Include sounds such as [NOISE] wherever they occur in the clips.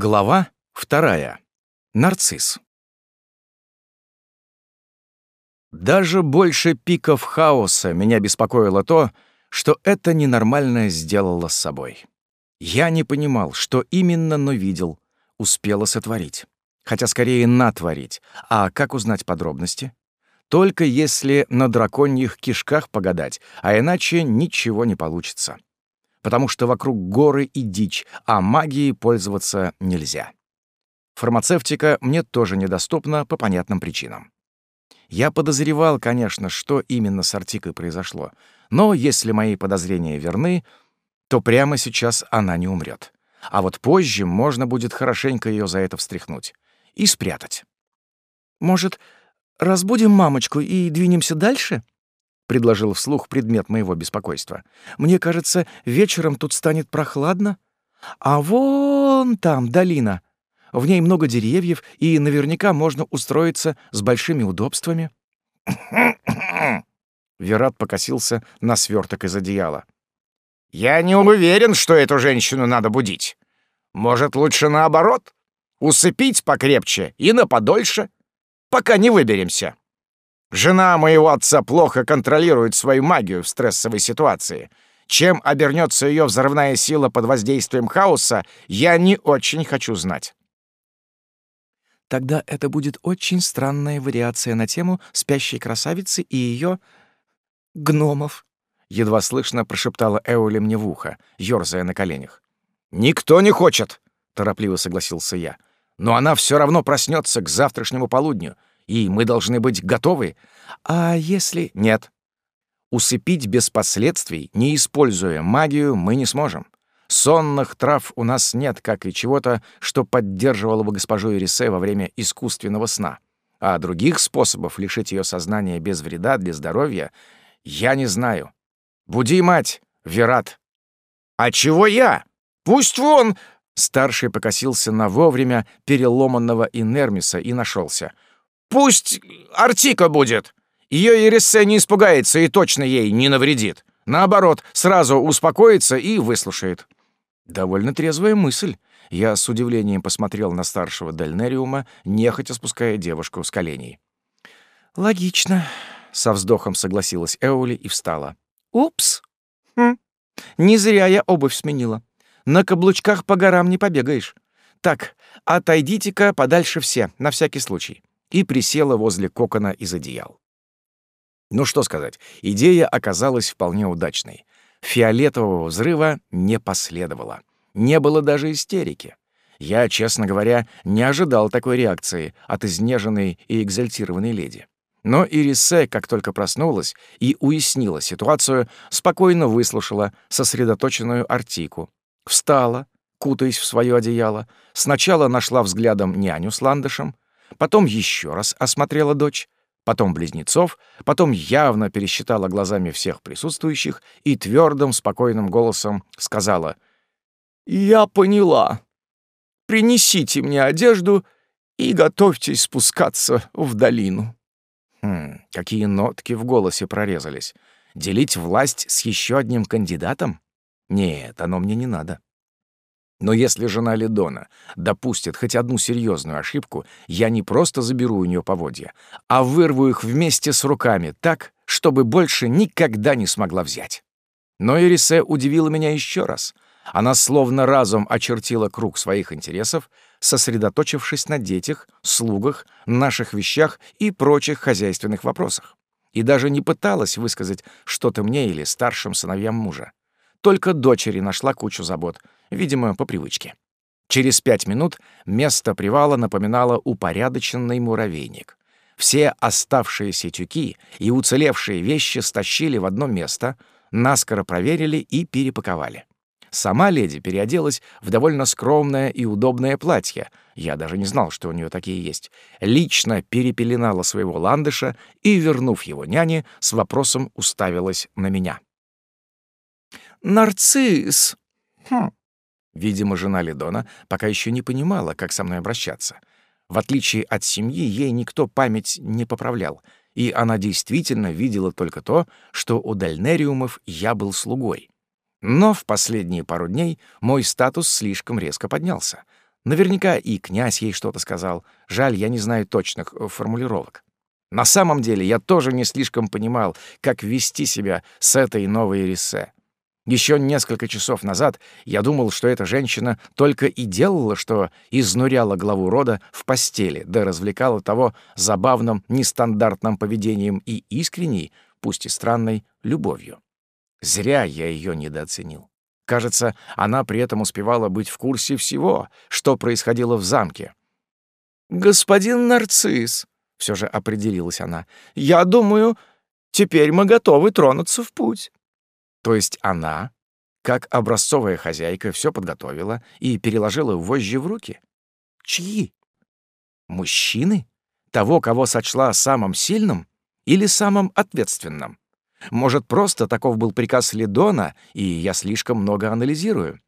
Глава вторая. Нарцисс. Даже больше пиков хаоса меня беспокоило то, что это ненормальное сделало с собой. Я не понимал, что именно, но видел, успела сотворить. Хотя скорее натворить. А как узнать подробности? Только если на драконьих кишках погадать, а иначе ничего не получится потому что вокруг горы и дичь, а магией пользоваться нельзя. Фармацевтика мне тоже недоступна по понятным причинам. Я подозревал, конечно, что именно с Артикой произошло, но если мои подозрения верны, то прямо сейчас она не умрет. А вот позже можно будет хорошенько ее за это встряхнуть и спрятать. «Может, разбудим мамочку и двинемся дальше?» Предложил вслух предмет моего беспокойства. «Мне кажется, вечером тут станет прохладно. А вон там долина. В ней много деревьев, и наверняка можно устроиться с большими удобствами». [COUGHS] Верат покосился на сверток из одеяла. «Я не уверен, что эту женщину надо будить. Может, лучше наоборот? Усыпить покрепче и на подольше, пока не выберемся». Жена моего отца плохо контролирует свою магию в стрессовой ситуации. Чем обернется ее взрывная сила под воздействием хаоса, я не очень хочу знать. Тогда это будет очень странная вариация на тему спящей красавицы и ее гномов. Едва слышно прошептала Эоли мне в ухо, ёрзая на коленях. «Никто не хочет!» — торопливо согласился я. «Но она все равно проснется к завтрашнему полудню и мы должны быть готовы. А если нет? Усыпить без последствий, не используя магию, мы не сможем. Сонных трав у нас нет, как и чего-то, что поддерживало бы госпожу Ирисе во время искусственного сна. А других способов лишить ее сознания без вреда для здоровья я не знаю. Буди, мать, Верат. А чего я? Пусть вон... Старший покосился на вовремя переломанного Инермиса и нашелся — Пусть Артика будет. Ее Ерессе не испугается и точно ей не навредит. Наоборот, сразу успокоится и выслушает. Довольно трезвая мысль. Я с удивлением посмотрел на старшего Дальнериума, нехотя спуская девушку с коленей. «Логично», — со вздохом согласилась Эоли и встала. «Упс! Хм. Не зря я обувь сменила. На каблучках по горам не побегаешь. Так, отойдите-ка подальше все, на всякий случай и присела возле кокона из одеял. Ну что сказать, идея оказалась вполне удачной. Фиолетового взрыва не последовало. Не было даже истерики. Я, честно говоря, не ожидал такой реакции от изнеженной и экзальтированной леди. Но Ирисе, как только проснулась и уяснила ситуацию, спокойно выслушала сосредоточенную Артику. Встала, кутаясь в свое одеяло, сначала нашла взглядом няню с ландышем, потом еще раз осмотрела дочь, потом близнецов, потом явно пересчитала глазами всех присутствующих и твердым, спокойным голосом сказала «Я поняла. Принесите мне одежду и готовьтесь спускаться в долину». Хм, какие нотки в голосе прорезались. Делить власть с еще одним кандидатом? Нет, оно мне не надо. Но если жена Ледона допустит хоть одну серьезную ошибку, я не просто заберу у нее поводья, а вырву их вместе с руками так, чтобы больше никогда не смогла взять. Но Ирисе удивила меня еще раз. Она словно разом очертила круг своих интересов, сосредоточившись на детях, слугах, наших вещах и прочих хозяйственных вопросах. И даже не пыталась высказать что-то мне или старшим сыновьям мужа. Только дочери нашла кучу забот, видимо, по привычке. Через пять минут место привала напоминало упорядоченный муравейник. Все оставшиеся тюки и уцелевшие вещи стащили в одно место, наскоро проверили и перепаковали. Сама леди переоделась в довольно скромное и удобное платье. Я даже не знал, что у нее такие есть. Лично перепеленала своего ландыша и, вернув его няне, с вопросом уставилась на меня. «Нарцисс!» «Хм, Видимо, жена Лидона пока еще не понимала, как со мной обращаться. В отличие от семьи, ей никто память не поправлял, и она действительно видела только то, что у Дальнериумов я был слугой. Но в последние пару дней мой статус слишком резко поднялся. Наверняка и князь ей что-то сказал. Жаль, я не знаю точных э, формулировок. На самом деле я тоже не слишком понимал, как вести себя с этой новой Рисе. Еще несколько часов назад я думал, что эта женщина только и делала, что изнуряла главу рода в постели, да развлекала того забавным, нестандартным поведением и искренней, пусть и странной, любовью. Зря я ее недооценил. Кажется, она при этом успевала быть в курсе всего, что происходило в замке. «Господин Нарцисс», — все же определилась она, — «я думаю, теперь мы готовы тронуться в путь». То есть она, как образцовая хозяйка, все подготовила и переложила вожжи в руки? Чьи? Мужчины? Того, кого сочла самым сильным или самым ответственным? Может, просто таков был приказ Лидона, и я слишком много анализирую?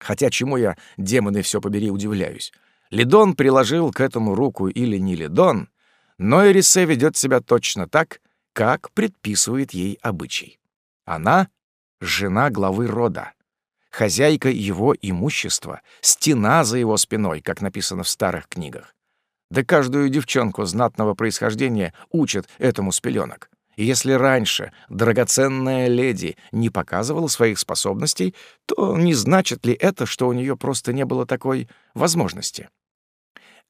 Хотя чему я, демоны, все побери, удивляюсь. Лидон приложил к этому руку или не Лидон, но Эрисе ведет себя точно так, как предписывает ей обычай. Она — жена главы рода, хозяйка его имущества, стена за его спиной, как написано в старых книгах. Да каждую девчонку знатного происхождения учат этому с пеленок. И если раньше драгоценная леди не показывала своих способностей, то не значит ли это, что у нее просто не было такой возможности?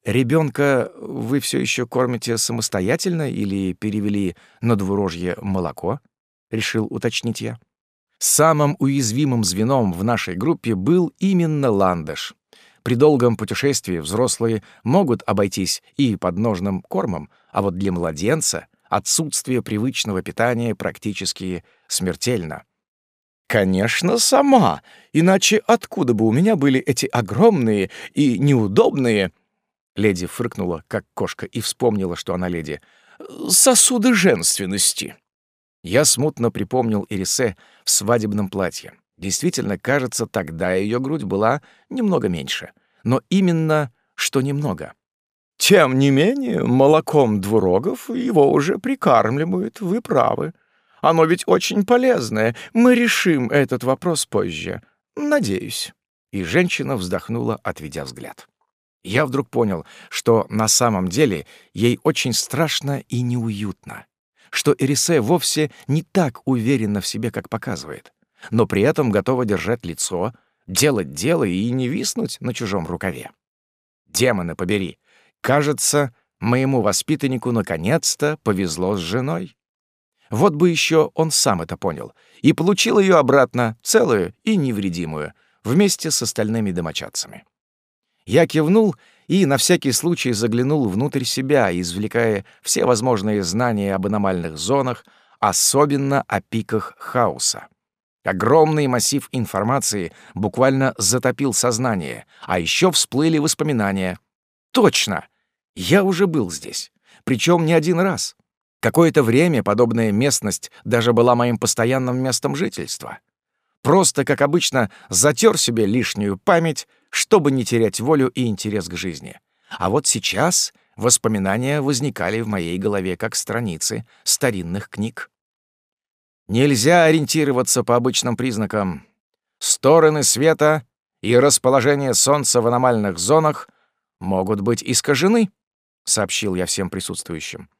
Ребенка вы все еще кормите самостоятельно или перевели на двурожье молоко? — решил уточнить я. Самым уязвимым звеном в нашей группе был именно ландыш. При долгом путешествии взрослые могут обойтись и подножным кормом, а вот для младенца отсутствие привычного питания практически смертельно. «Конечно, сама. Иначе откуда бы у меня были эти огромные и неудобные...» Леди фыркнула, как кошка, и вспомнила, что она леди. «Сосуды женственности». Я смутно припомнил Ирисе в свадебном платье. Действительно, кажется, тогда ее грудь была немного меньше. Но именно что немного. Тем не менее, молоком двурогов его уже прикармливают, вы правы. Оно ведь очень полезное. Мы решим этот вопрос позже. Надеюсь. И женщина вздохнула, отведя взгляд. Я вдруг понял, что на самом деле ей очень страшно и неуютно что Эрисе вовсе не так уверена в себе, как показывает, но при этом готова держать лицо, делать дело и не виснуть на чужом рукаве. Демоны побери, кажется, моему воспитаннику наконец-то повезло с женой. Вот бы еще он сам это понял и получил ее обратно, целую и невредимую, вместе с остальными домочадцами. Я кивнул и на всякий случай заглянул внутрь себя, извлекая все возможные знания об аномальных зонах, особенно о пиках хаоса. Огромный массив информации буквально затопил сознание, а еще всплыли воспоминания. Точно! Я уже был здесь. Причем не один раз. Какое-то время подобная местность даже была моим постоянным местом жительства. Просто, как обычно, затер себе лишнюю память, чтобы не терять волю и интерес к жизни. А вот сейчас воспоминания возникали в моей голове как страницы старинных книг. Нельзя ориентироваться по обычным признакам. Стороны света и расположение Солнца в аномальных зонах могут быть искажены, сообщил я всем присутствующим.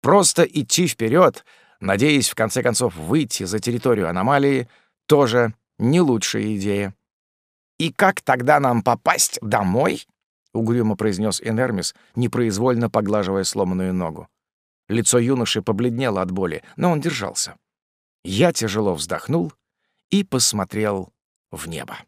Просто идти вперед, надеясь в конце концов выйти за территорию аномалии, тоже не лучшая идея. «И как тогда нам попасть домой?» — угрюмо произнес Энермис, непроизвольно поглаживая сломанную ногу. Лицо юноши побледнело от боли, но он держался. Я тяжело вздохнул и посмотрел в небо.